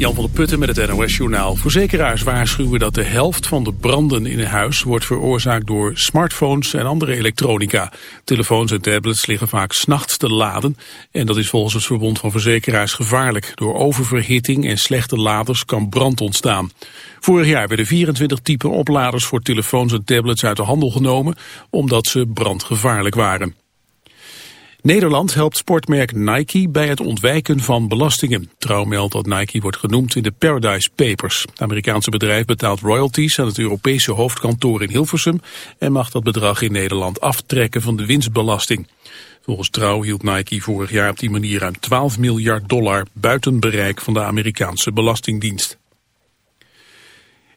Jan van der Putten met het NOS-journaal. Verzekeraars waarschuwen dat de helft van de branden in een huis wordt veroorzaakt door smartphones en andere elektronica. Telefoons en tablets liggen vaak s'nachts te laden en dat is volgens het Verbond van Verzekeraars gevaarlijk. Door oververhitting en slechte laders kan brand ontstaan. Vorig jaar werden 24 typen opladers voor telefoons en tablets uit de handel genomen omdat ze brandgevaarlijk waren. Nederland helpt sportmerk Nike bij het ontwijken van belastingen. Trouw meldt dat Nike wordt genoemd in de Paradise Papers. Het Amerikaanse bedrijf betaalt royalties aan het Europese hoofdkantoor in Hilversum... en mag dat bedrag in Nederland aftrekken van de winstbelasting. Volgens Trouw hield Nike vorig jaar op die manier ruim 12 miljard dollar... buiten bereik van de Amerikaanse Belastingdienst.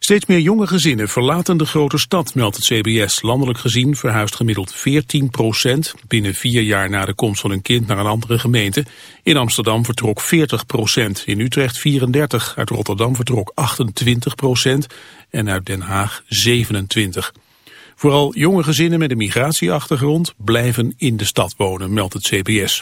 Steeds meer jonge gezinnen verlaten de grote stad, meldt het CBS. Landelijk gezien verhuist gemiddeld 14 procent binnen vier jaar na de komst van een kind naar een andere gemeente. In Amsterdam vertrok 40 procent, in Utrecht 34, uit Rotterdam vertrok 28 procent en uit Den Haag 27. Vooral jonge gezinnen met een migratieachtergrond blijven in de stad wonen, meldt het CBS.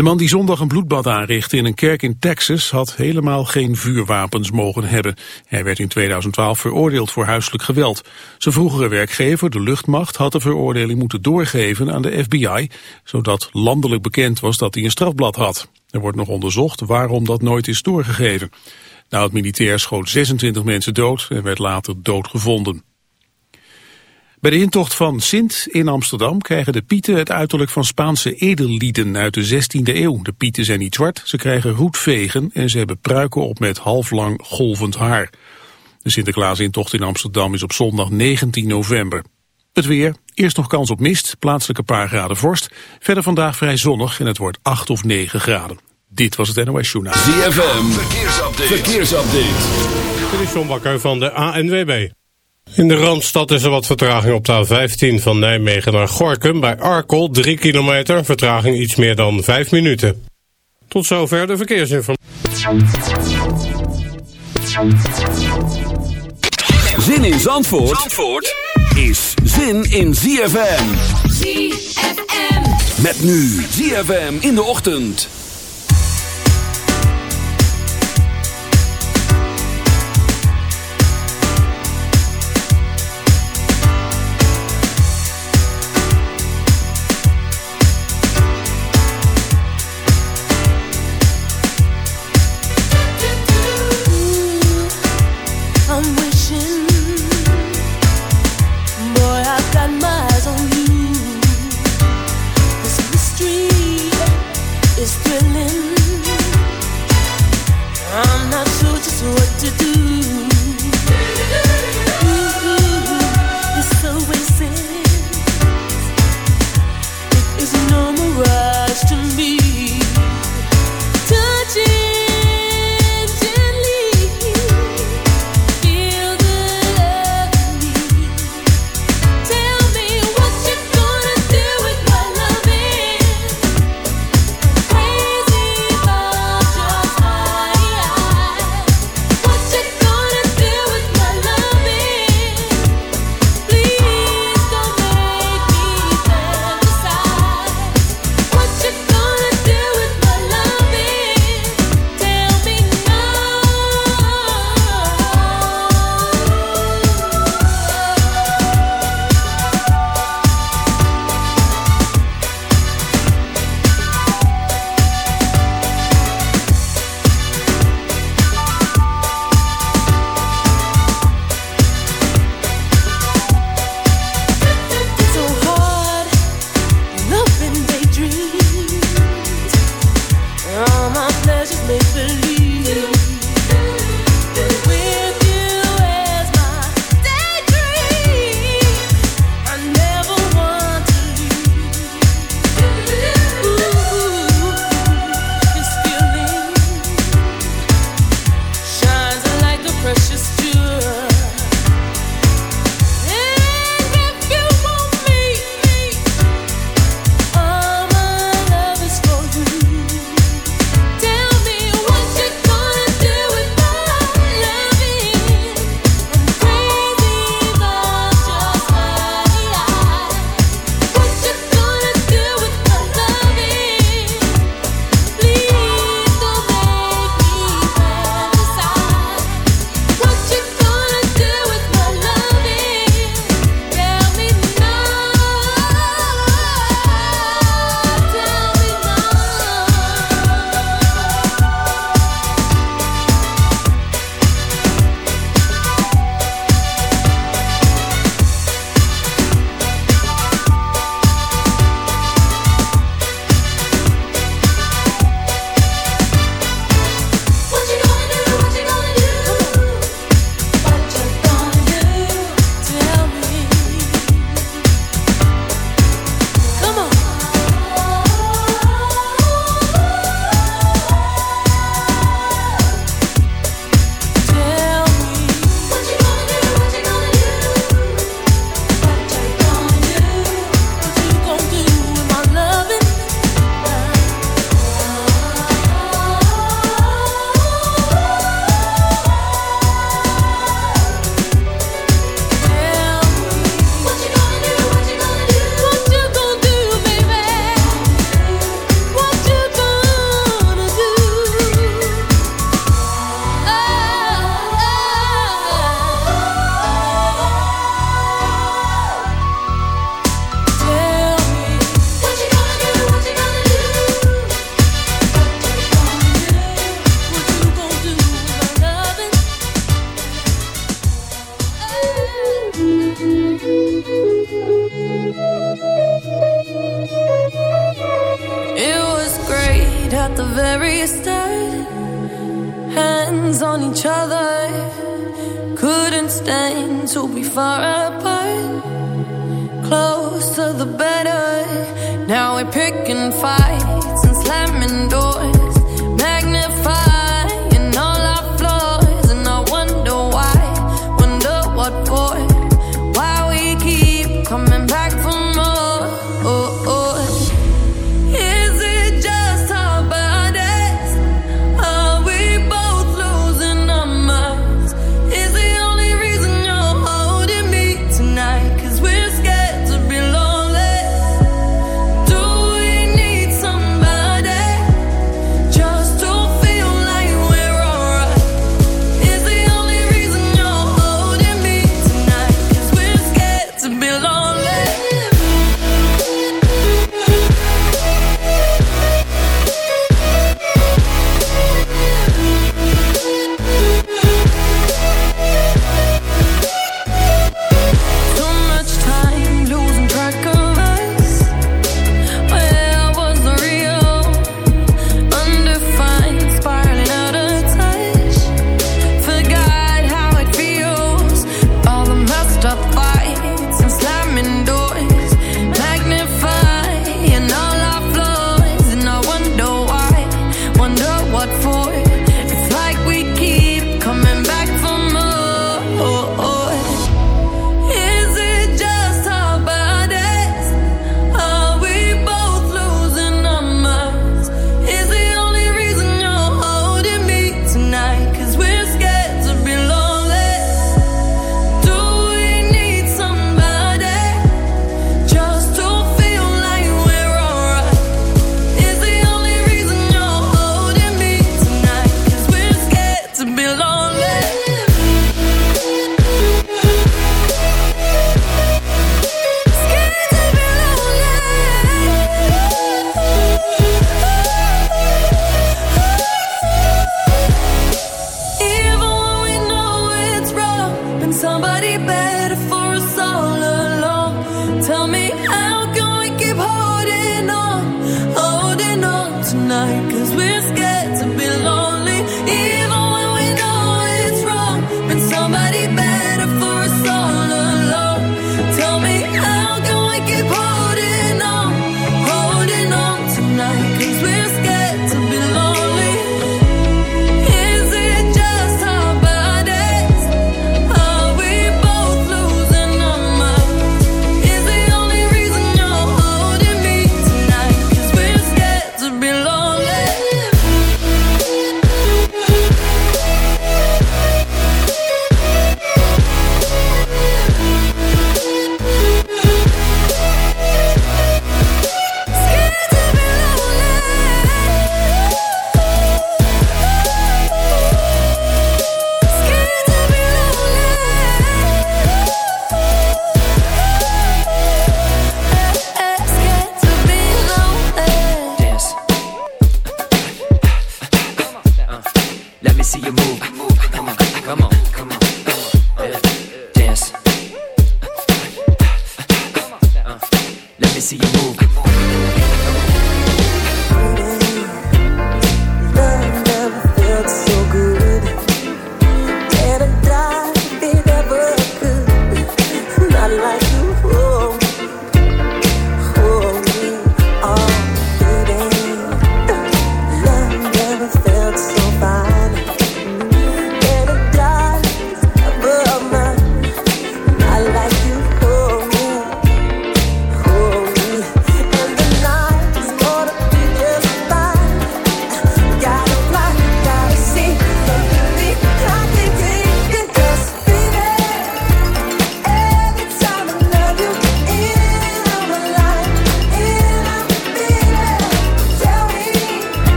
De man die zondag een bloedbad aanrichtte in een kerk in Texas had helemaal geen vuurwapens mogen hebben. Hij werd in 2012 veroordeeld voor huiselijk geweld. Zijn vroegere werkgever, de luchtmacht, had de veroordeling moeten doorgeven aan de FBI, zodat landelijk bekend was dat hij een strafblad had. Er wordt nog onderzocht waarom dat nooit is doorgegeven. Nou, het militair schoot 26 mensen dood en werd later doodgevonden. Bij de intocht van Sint in Amsterdam krijgen de pieten het uiterlijk van Spaanse edellieden uit de 16e eeuw. De pieten zijn niet zwart, ze krijgen roetvegen en ze hebben pruiken op met halflang golvend haar. De Sinterklaasintocht in Amsterdam is op zondag 19 november. Het weer, eerst nog kans op mist, plaatselijk een paar graden vorst. Verder vandaag vrij zonnig en het wordt 8 of 9 graden. Dit was het NOS Journaal. ZFM, verkeersupdate. verkeersupdate. Dit is John Bakker van de ANWB. In de Randstad is er wat vertraging op de A15 van Nijmegen naar Gorkum. Bij Arkel 3 kilometer, vertraging iets meer dan 5 minuten. Tot zover de verkeersinformatie. Zin in Zandvoort, Zandvoort is zin in ZFM. ZFM. Met nu ZFM in de ochtend.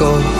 go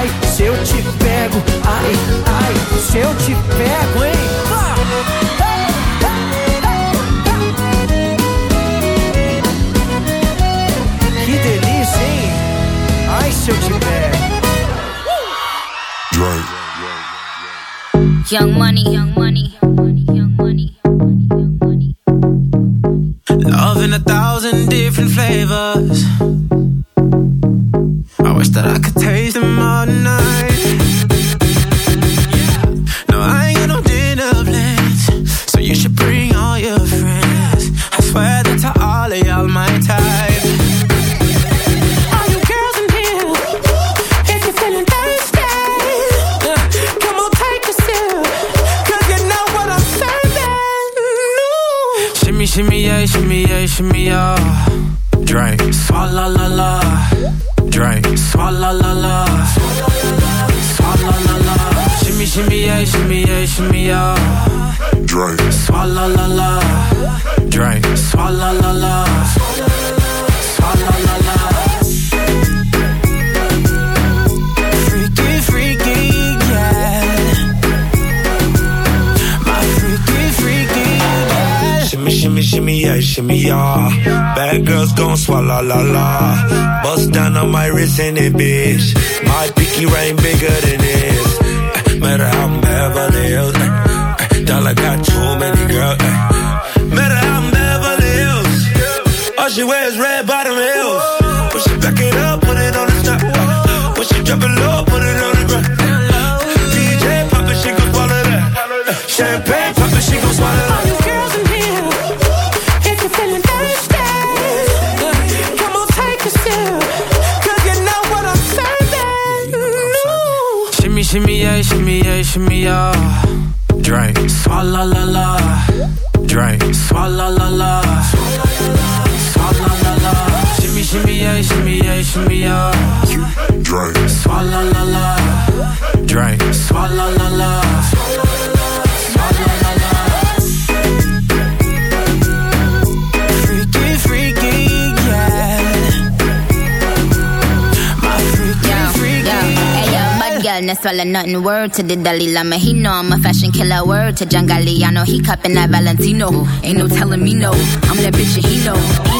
Ai, se eu te pego, ai, ai, se eu te pego, hein? Que delícia, hein? Ai, se eu te pego. Young money, young money, young money, swalla la la. Swalla la la. Freaky, freaky, yeah. My freaky, freaky, yeah. Shimmy, shimmy, shimmy, yeah, shimmy, yeah. Bad girls gon' swallow la la. Bust down on my wrist and it, bitch. My pinky ring bigger than this. Eh, Matter how I'm Beverly Hills. eh, eh, Dollar got too many girls. All she wears red bottom heels. When she back it up, put it on the top. eh. When she drop it low, put it on the ground. DJ pop it, she gon' swallow that. Champagne pop it, she gon' swallow that. All you girls in here, if you're feeling thirsty, come on, take a sip, 'cause you know what I'm serving. No. Shimmy, shimmy, yeah, shimmy, yeah, shimmy, yeah. Drink, swalla la la. Drink, swalla la la. Swalla la la. Baby, shimmy, yeah, shimmy, yeah, shimmy, yeah. Drink. Swalla la la. Drink. Swalla la la. Swalla la. Freaky, freaky, yeah. My freaky, freaky. Hey, yo, bad girl, no swallow nothing. Word to the Dalai Lama, he know I'm a fashion killer. Word to Jangali. I know he cupping that Valentino. Ain't no telling me no. I'm that bitch and he know. He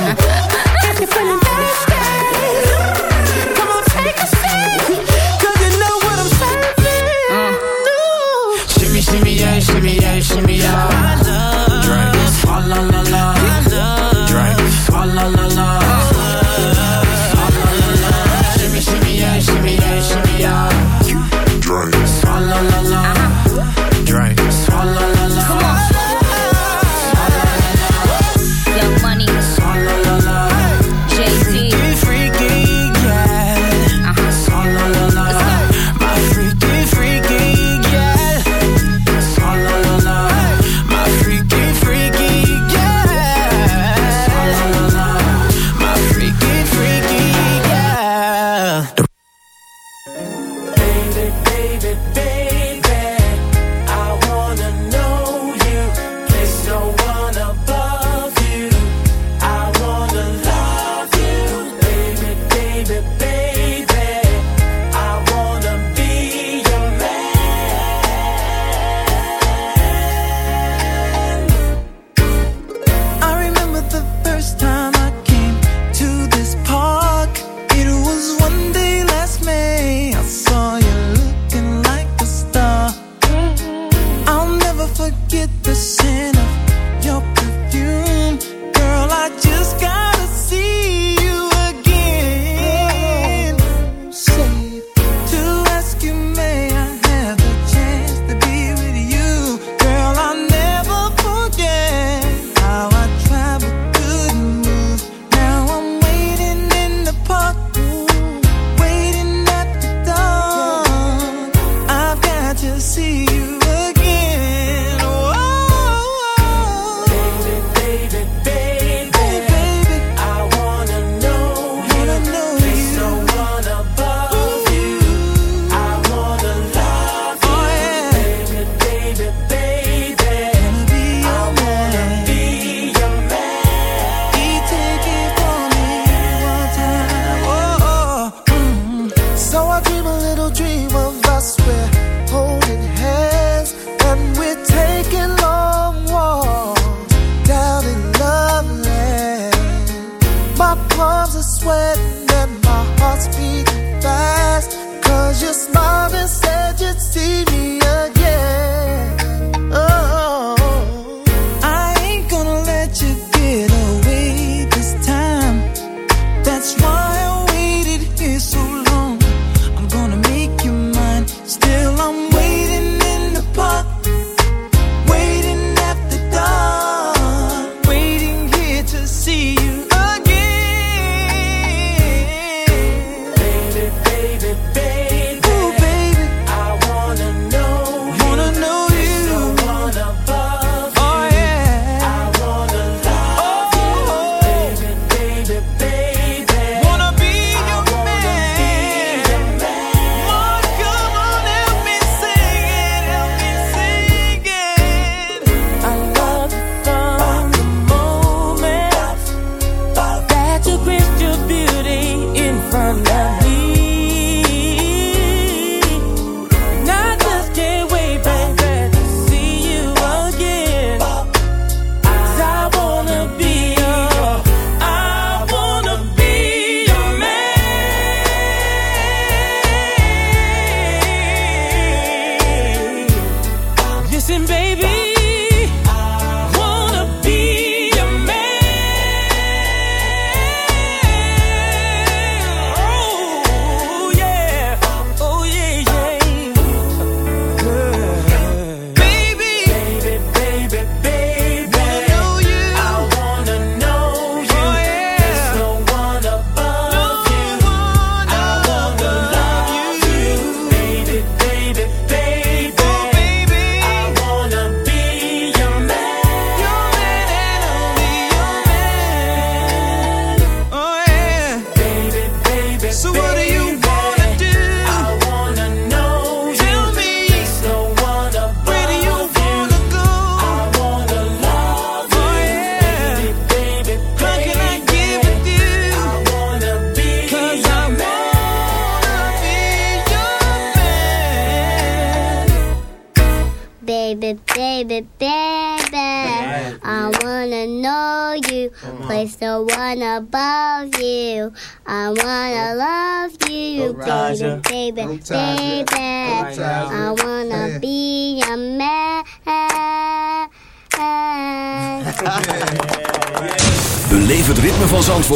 to see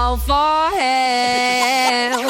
Call for help.